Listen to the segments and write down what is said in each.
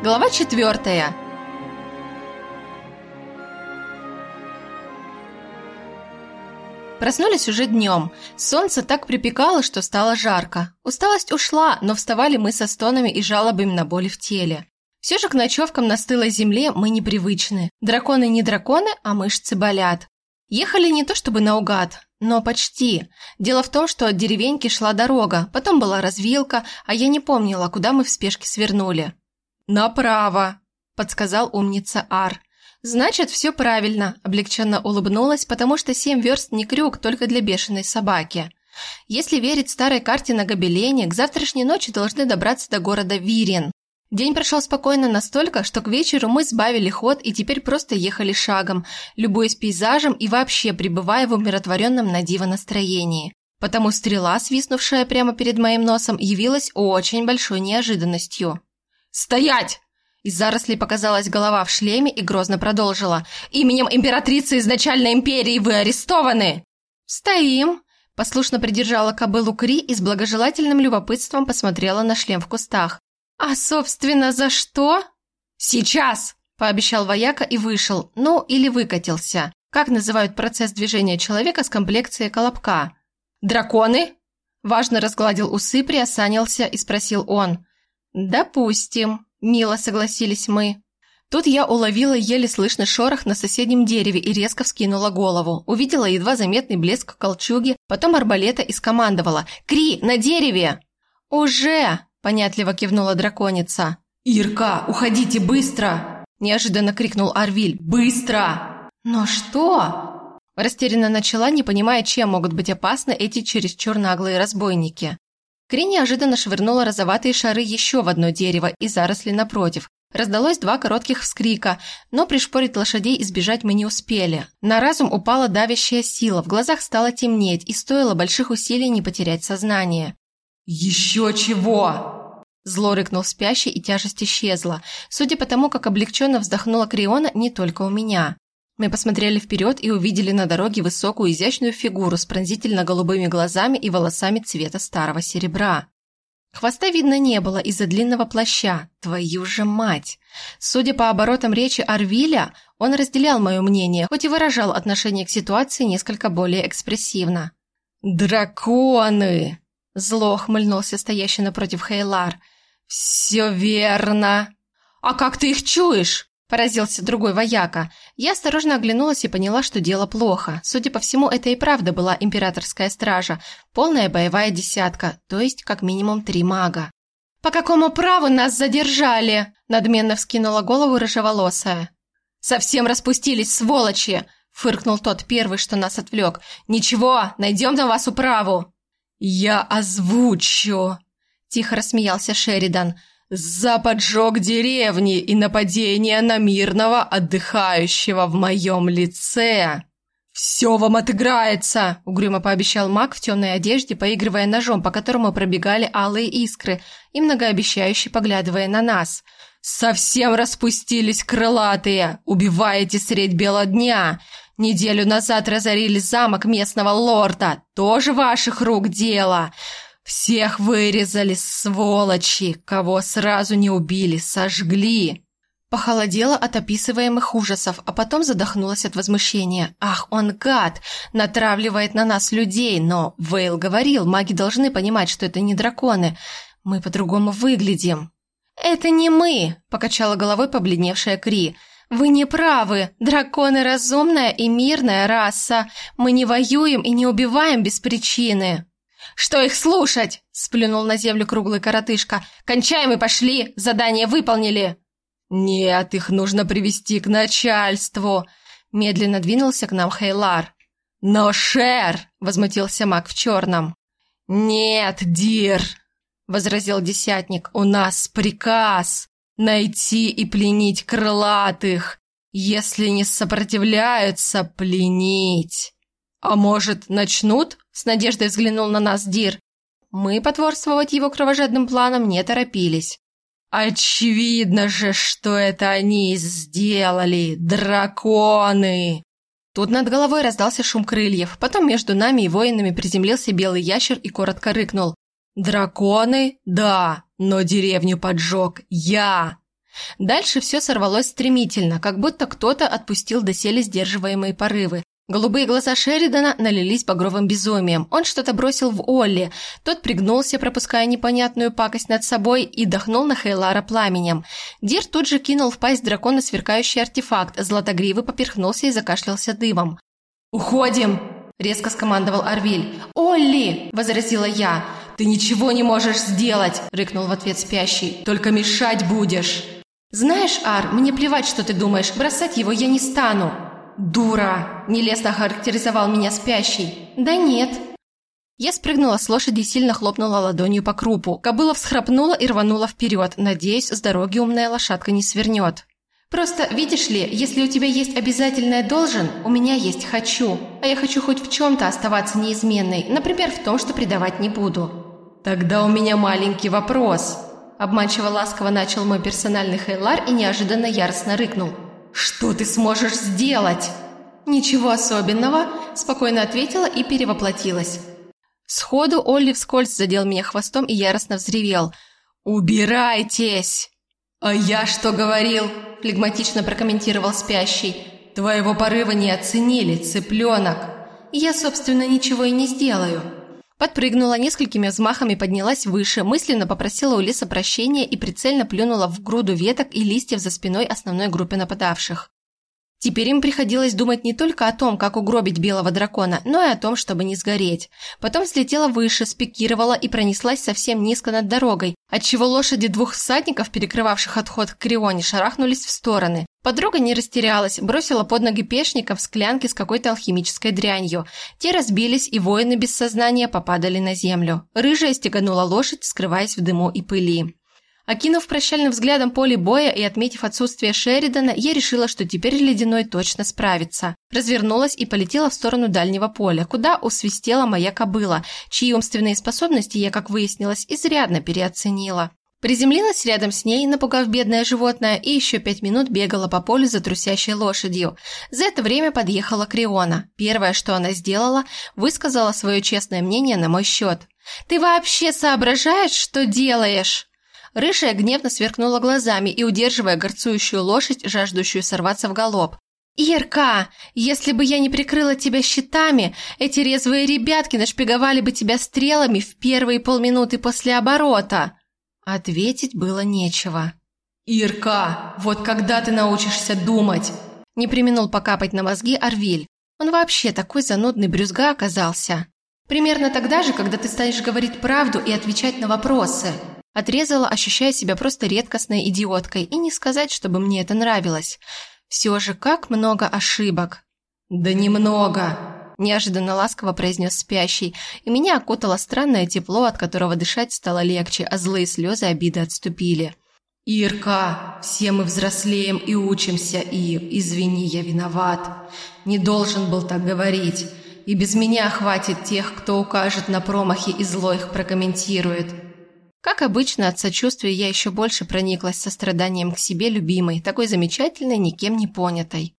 Глава четвертая. Проснулись уже днем. Солнце так припекало, что стало жарко. Усталость ушла, но вставали мы со стонами и жалобами на боли в теле. Все же к ночевкам на стылой земле мы непривычны. Драконы не драконы, а мышцы болят. Ехали не то чтобы наугад, но почти. Дело в том, что от деревеньки шла дорога, потом была развилка, а я не помнила, куда мы в спешке свернули. «Направо», – подсказал умница Ар. «Значит, все правильно», – облегченно улыбнулась, потому что семь верст не крюк только для бешеной собаки. Если верить старой карте на гобелене, к завтрашней ночи должны добраться до города Вирин. День прошел спокойно настолько, что к вечеру мы сбавили ход и теперь просто ехали шагом, любуясь пейзажем и вообще пребывая в умиротворенном на диво настроении. Потому стрела, свистнувшая прямо перед моим носом, явилась очень большой неожиданностью. «Стоять!» Из зарослей показалась голова в шлеме и грозно продолжила. «Именем императрицы изначальной империи вы арестованы!» «Стоим!» Послушно придержала кобылу Кри и с благожелательным любопытством посмотрела на шлем в кустах. «А, собственно, за что?» «Сейчас!» – пообещал вояка и вышел, ну, или выкатился. Как называют процесс движения человека с комплекцией колобка? «Драконы?» Важно разгладил усы, приосанился и спросил он. «Допустим», – мило согласились мы. Тут я уловила еле слышный шорох на соседнем дереве и резко вскинула голову. Увидела едва заметный блеск колчуги, потом арбалета и скомандовала «Кри, на дереве!» «Уже!» – понятливо кивнула драконица. «Ирка, уходите быстро!» – неожиданно крикнул Арвиль. «Быстро!» «Но что?» Растерянно начала, не понимая, чем могут быть опасны эти чересчур наглые разбойники. Кри неожиданно швырнула розоватые шары еще в одно дерево и заросли напротив. Раздалось два коротких вскрика, но пришпорить лошадей избежать мы не успели. На разум упала давящая сила, в глазах стало темнеть, и стоило больших усилий не потерять сознание. «Еще чего!» Зло рыкнул спящий, и тяжесть исчезла. Судя по тому, как облегченно вздохнула Криона, не только у меня. Мы посмотрели вперед и увидели на дороге высокую изящную фигуру с пронзительно-голубыми глазами и волосами цвета старого серебра. Хвоста видно не было из-за длинного плаща. Твою же мать! Судя по оборотам речи Арвиля, он разделял мое мнение, хоть и выражал отношение к ситуации несколько более экспрессивно. «Драконы!» Зло хмыльнулся стоящий напротив Хейлар. «Все верно!» «А как ты их чуешь?» Поразился другой вояка. Я осторожно оглянулась и поняла, что дело плохо. Судя по всему, это и правда была императорская стража. Полная боевая десятка, то есть как минимум три мага. «По какому праву нас задержали?» Надменно вскинула голову рыжеволосая. «Совсем распустились, сволочи!» Фыркнул тот первый, что нас отвлек. «Ничего, найдем на вас управу!» «Я озвучу!» Тихо рассмеялся Шеридан. «За поджог деревни и нападение на мирного отдыхающего в моем лице!» «Все вам отыграется!» – угрюмо пообещал маг в темной одежде, поигрывая ножом, по которому пробегали алые искры, и многообещающе поглядывая на нас. «Совсем распустились крылатые! Убиваете средь бела дня! Неделю назад разорили замок местного лорда. Тоже ваших рук дело. Всех вырезали, сволочи. Кого сразу не убили, сожгли. Похолодела от описываемых ужасов, а потом задохнулась от возмущения. Ах, он гад! Натравливает на нас людей, но Вейл говорил, маги должны понимать, что это не драконы. Мы по-другому выглядим. «Это не мы!» – покачала головой побледневшая Кри – «Вы не правы. Драконы – разумная и мирная раса. Мы не воюем и не убиваем без причины». «Что их слушать?» – сплюнул на землю круглый коротышка. «Кончаем и пошли. Задание выполнили». «Нет, их нужно привести к начальству», – медленно двинулся к нам Хейлар. «Но, Шер!» – возмутился маг в черном. «Нет, Дир!» – возразил десятник. «У нас приказ!» Найти и пленить крылатых. Если не сопротивляются, пленить. А может, начнут? С надеждой взглянул на нас Дир. Мы потворствовать его кровожадным планам не торопились. Очевидно же, что это они сделали, драконы. Тут над головой раздался шум крыльев, потом между нами и воинами приземлился белый ящер и коротко рыкнул. «Драконы? Да, но деревню поджег я!» Дальше все сорвалось стремительно, как будто кто-то отпустил доселе сдерживаемые порывы. Голубые глаза Шеридана налились багровым безумием. Он что-то бросил в Олли. Тот пригнулся, пропуская непонятную пакость над собой, и дохнул на Хейлара пламенем. Дир тут же кинул в пасть дракона сверкающий артефакт. Златогривый поперхнулся и закашлялся дымом. «Уходим!» – резко скомандовал Арвиль. «Олли!» – возразила я. «Ты ничего не можешь сделать!» – рыкнул в ответ спящий. «Только мешать будешь!» «Знаешь, Ар, мне плевать, что ты думаешь. Бросать его я не стану!» «Дура!» – нелестно характеризовал меня спящий. «Да нет». Я спрыгнула с лошади и сильно хлопнула ладонью по крупу. Кобыла всхрапнула и рванула вперед. Надеюсь, с дороги умная лошадка не свернет. «Просто, видишь ли, если у тебя есть обязательное «должен», у меня есть «хочу». А я хочу хоть в чем-то оставаться неизменной, например, в том, что предавать не буду. «Тогда у меня маленький вопрос», – обманчиво ласково начал мой персональный Хейлар и неожиданно яростно рыкнул – «Что ты сможешь сделать?» «Ничего особенного», – спокойно ответила и перевоплотилась. Сходу Олли вскользь задел меня хвостом и яростно взревел. «Убирайтесь!» «А я что говорил?» – флегматично прокомментировал спящий. «Твоего порыва не оценили, цыпленок!» «Я, собственно, ничего и не сделаю», Подпрыгнула, несколькими взмахами поднялась выше, мысленно попросила у леса прощения и прицельно плюнула в груду веток и листьев за спиной основной группы нападавших. Теперь им приходилось думать не только о том, как угробить белого дракона, но и о том, чтобы не сгореть. Потом слетела выше, спикировала и пронеслась совсем низко над дорогой, отчего лошади двух всадников, перекрывавших отход к Крионе, шарахнулись в стороны. Подруга не растерялась, бросила под ноги пешников склянки с какой-то алхимической дрянью. Те разбились, и воины без сознания попадали на землю. Рыжая стеганула лошадь, скрываясь в дыму и пыли. Окинув прощальным взглядом поле боя и отметив отсутствие Шеридана, я решила, что теперь Ледяной точно справится. Развернулась и полетела в сторону дальнего поля, куда усвистела моя кобыла, чьи умственные способности я, как выяснилось, изрядно переоценила. Приземлилась рядом с ней, напугав бедное животное, и еще пять минут бегала по полю за трусящей лошадью. За это время подъехала Криона. Первое, что она сделала, высказала свое честное мнение на мой счет. «Ты вообще соображаешь, что делаешь?» Рыжая гневно сверкнула глазами и, удерживая горцующую лошадь, жаждущую сорваться в галоп. «Ирка, если бы я не прикрыла тебя щитами, эти резвые ребятки нашпиговали бы тебя стрелами в первые полминуты после оборота!» Ответить было нечего. «Ирка, вот когда ты научишься думать?» Не применул покапать на мозги Арвиль. Он вообще такой занудный брюзга оказался. «Примерно тогда же, когда ты станешь говорить правду и отвечать на вопросы», Отрезала, ощущая себя просто редкостной идиоткой, и не сказать, чтобы мне это нравилось. Все же как много ошибок. «Да немного!» – неожиданно ласково произнес спящий, и меня окутало странное тепло, от которого дышать стало легче, а злые слезы обиды отступили. «Ирка, все мы взрослеем и учимся, и, извини, я виноват. Не должен был так говорить. И без меня хватит тех, кто укажет на промахи и зло их прокомментирует. Как обычно, от сочувствия я еще больше прониклась состраданием к себе любимой, такой замечательной, никем не понятой.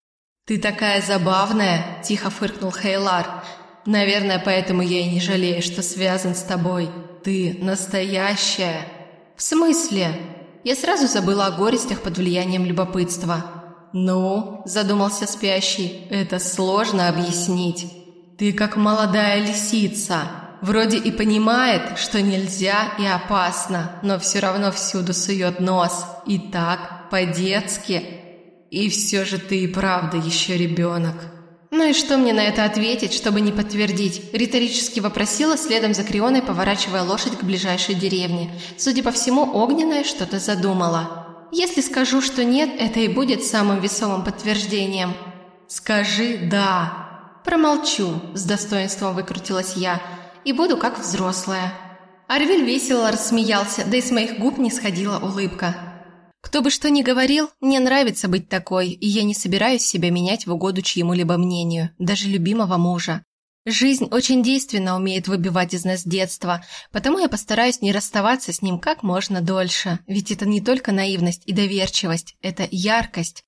«Ты такая забавная!» – тихо фыркнул Хейлар. «Наверное, поэтому я и не жалею, что связан с тобой. Ты настоящая!» «В смысле?» Я сразу забыла о горестях под влиянием любопытства. «Ну?» – задумался спящий. «Это сложно объяснить. Ты как молодая лисица!» Вроде и понимает, что нельзя и опасно, но все равно всюду сует нос. И так, по-детски. И все же ты и правда еще ребенок. Ну и что мне на это ответить, чтобы не подтвердить? Риторически вопросила, следом за Крионой, поворачивая лошадь к ближайшей деревне. Судя по всему, огненная что-то задумала. Если скажу, что нет, это и будет самым весомым подтверждением. Скажи «да». Промолчу, с достоинством выкрутилась я и буду как взрослая». Арвиль весело рассмеялся, да и с моих губ не сходила улыбка. «Кто бы что ни говорил, мне нравится быть такой, и я не собираюсь себя менять в угоду чьему-либо мнению, даже любимого мужа. Жизнь очень действенно умеет выбивать из нас детство, потому я постараюсь не расставаться с ним как можно дольше, ведь это не только наивность и доверчивость, это яркость,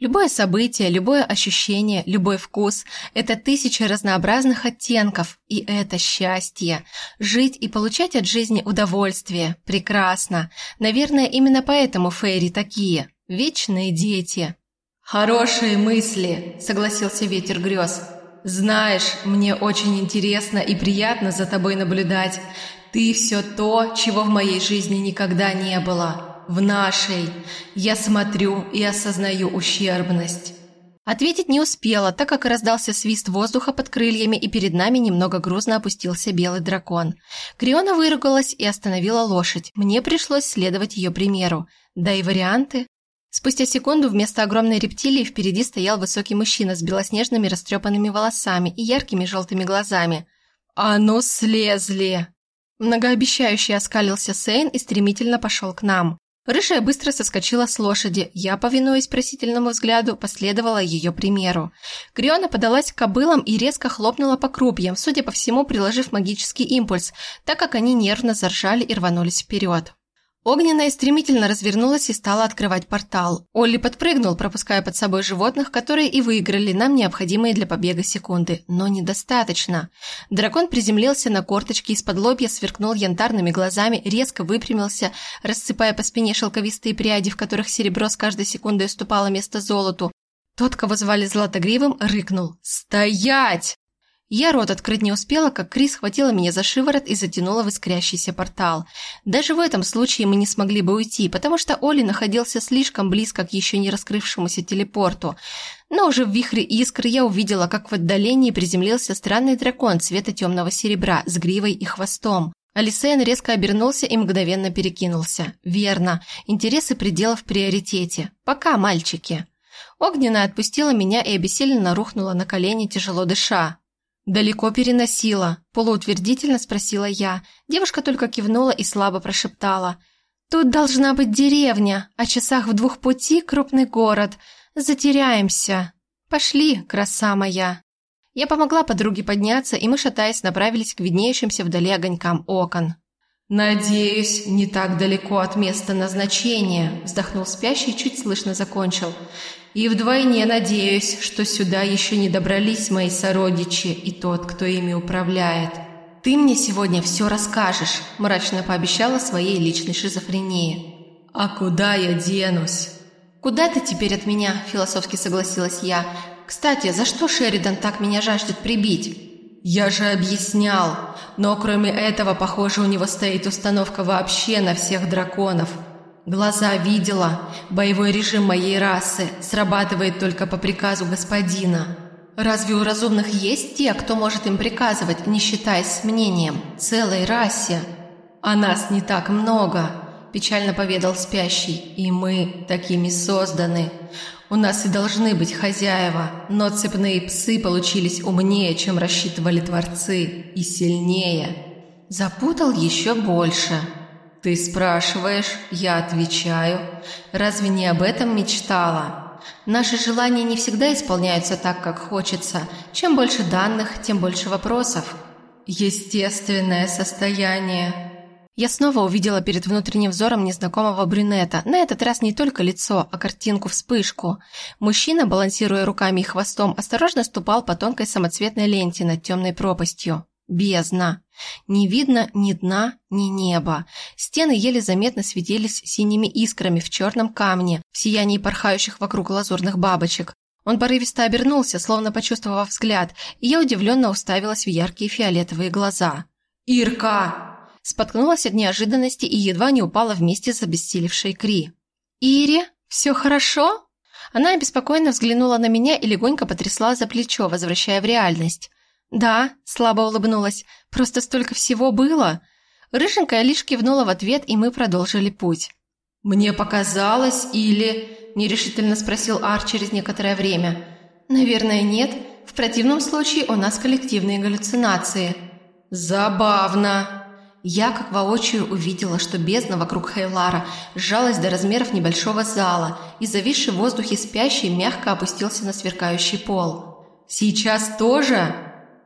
Любое событие, любое ощущение, любой вкус – это тысяча разнообразных оттенков, и это счастье. Жить и получать от жизни удовольствие – прекрасно. Наверное, именно поэтому фейри такие. Вечные дети. «Хорошие мысли», – согласился ветер грез. «Знаешь, мне очень интересно и приятно за тобой наблюдать. Ты все то, чего в моей жизни никогда не было. В нашей. Я смотрю и осознаю ущербность». Ответить не успела, так как раздался свист воздуха под крыльями, и перед нами немного грузно опустился белый дракон. Криона выругалась и остановила лошадь. Мне пришлось следовать ее примеру. Да и варианты. Спустя секунду вместо огромной рептилии впереди стоял высокий мужчина с белоснежными растрепанными волосами и яркими желтыми глазами. «А ну слезли!» Многообещающе оскалился Сейн и стремительно пошел к нам. Рыжая быстро соскочила с лошади. Я, повинуясь просительному взгляду, последовала ее примеру. Криона подалась к кобылам и резко хлопнула по крупьям, судя по всему, приложив магический импульс, так как они нервно заржали и рванулись вперед. Огненная стремительно развернулась и стала открывать портал. Олли подпрыгнул, пропуская под собой животных, которые и выиграли нам необходимые для побега секунды. Но недостаточно. Дракон приземлился на корточки, из-под лобья сверкнул янтарными глазами, резко выпрямился, рассыпая по спине шелковистые пряди, в которых серебро с каждой секундой уступало место золоту. Тот, кого звали Златогривым, рыкнул «Стоять!» Я рот открыть не успела, как Крис схватила меня за шиворот и затянула в искрящийся портал. Даже в этом случае мы не смогли бы уйти, потому что Оли находился слишком близко к еще не раскрывшемуся телепорту. Но уже в вихре искр я увидела, как в отдалении приземлился странный дракон цвета темного серебра с гривой и хвостом. Алисейн резко обернулся и мгновенно перекинулся. «Верно. Интересы пределов в приоритете. Пока, мальчики». Огненная отпустила меня и обессиленно рухнула на колени, тяжело дыша. «Далеко переносила?» – полуутвердительно спросила я. Девушка только кивнула и слабо прошептала. «Тут должна быть деревня, а часах в двух пути крупный город. Затеряемся. Пошли, краса моя». Я помогла подруге подняться, и мы, шатаясь, направились к виднеющимся вдали огонькам окон. «Надеюсь, не так далеко от места назначения», – вздохнул спящий, чуть слышно закончил. И вдвойне надеюсь, что сюда еще не добрались мои сородичи и тот, кто ими управляет. «Ты мне сегодня все расскажешь», – мрачно пообещала своей личной шизофрении. «А куда я денусь?» «Куда ты теперь от меня?» – философски согласилась я. «Кстати, за что Шеридан так меня жаждет прибить?» «Я же объяснял, но кроме этого, похоже, у него стоит установка вообще на всех драконов». Глаза видела. Боевой режим моей расы срабатывает только по приказу господина. Разве у разумных есть те, кто может им приказывать, не считаясь с мнением? Целой расе. А нас не так много, печально поведал спящий. И мы такими созданы. У нас и должны быть хозяева, но цепные псы получились умнее, чем рассчитывали творцы, и сильнее. Запутал еще больше. «Ты спрашиваешь, я отвечаю. Разве не об этом мечтала? Наши желания не всегда исполняются так, как хочется. Чем больше данных, тем больше вопросов. Естественное состояние». Я снова увидела перед внутренним взором незнакомого брюнета. На этот раз не только лицо, а картинку-вспышку. Мужчина, балансируя руками и хвостом, осторожно ступал по тонкой самоцветной ленте над темной пропастью. Бездна. Не видно ни дна, ни неба. Стены еле заметно светились синими искрами в черном камне, в сиянии порхающих вокруг лазурных бабочек. Он порывисто обернулся, словно почувствовав взгляд, и я удивленно уставилась в яркие фиолетовые глаза. «Ирка!» Споткнулась от неожиданности и едва не упала вместе с обессилевшей Кри. «Ири, все хорошо?» Она обеспокоенно взглянула на меня и легонько потрясла за плечо, возвращая в реальность. «Да», – слабо улыбнулась, – «просто столько всего было». Рыженькая лишь кивнула в ответ, и мы продолжили путь. «Мне показалось или...» – нерешительно спросил Ар через некоторое время. «Наверное, нет. В противном случае у нас коллективные галлюцинации». «Забавно!» Я, как воочию, увидела, что бездна вокруг Хейлара сжалась до размеров небольшого зала, и зависший в воздухе спящий мягко опустился на сверкающий пол. «Сейчас тоже?»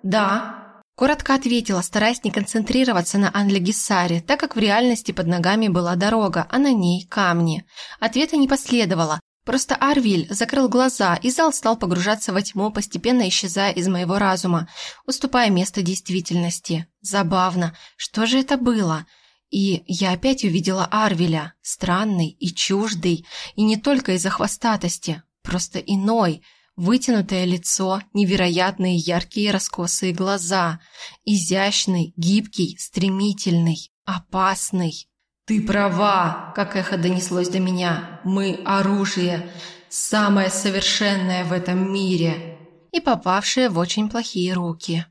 «Да», – коротко ответила, стараясь не концентрироваться на Анле Гессаре, так как в реальности под ногами была дорога, а на ней камни. Ответа не последовало, просто Арвиль закрыл глаза, и зал стал погружаться во тьму, постепенно исчезая из моего разума, уступая место действительности. Забавно. Что же это было? И я опять увидела Арвеля, странный и чуждый, и не только из-за хвостатости, просто иной, вытянутое лицо, невероятные яркие раскосые глаза, изящный, гибкий, стремительный, опасный. «Ты права!» – как эхо донеслось до меня. «Мы – оружие, самое совершенное в этом мире!» и попавшее в очень плохие руки.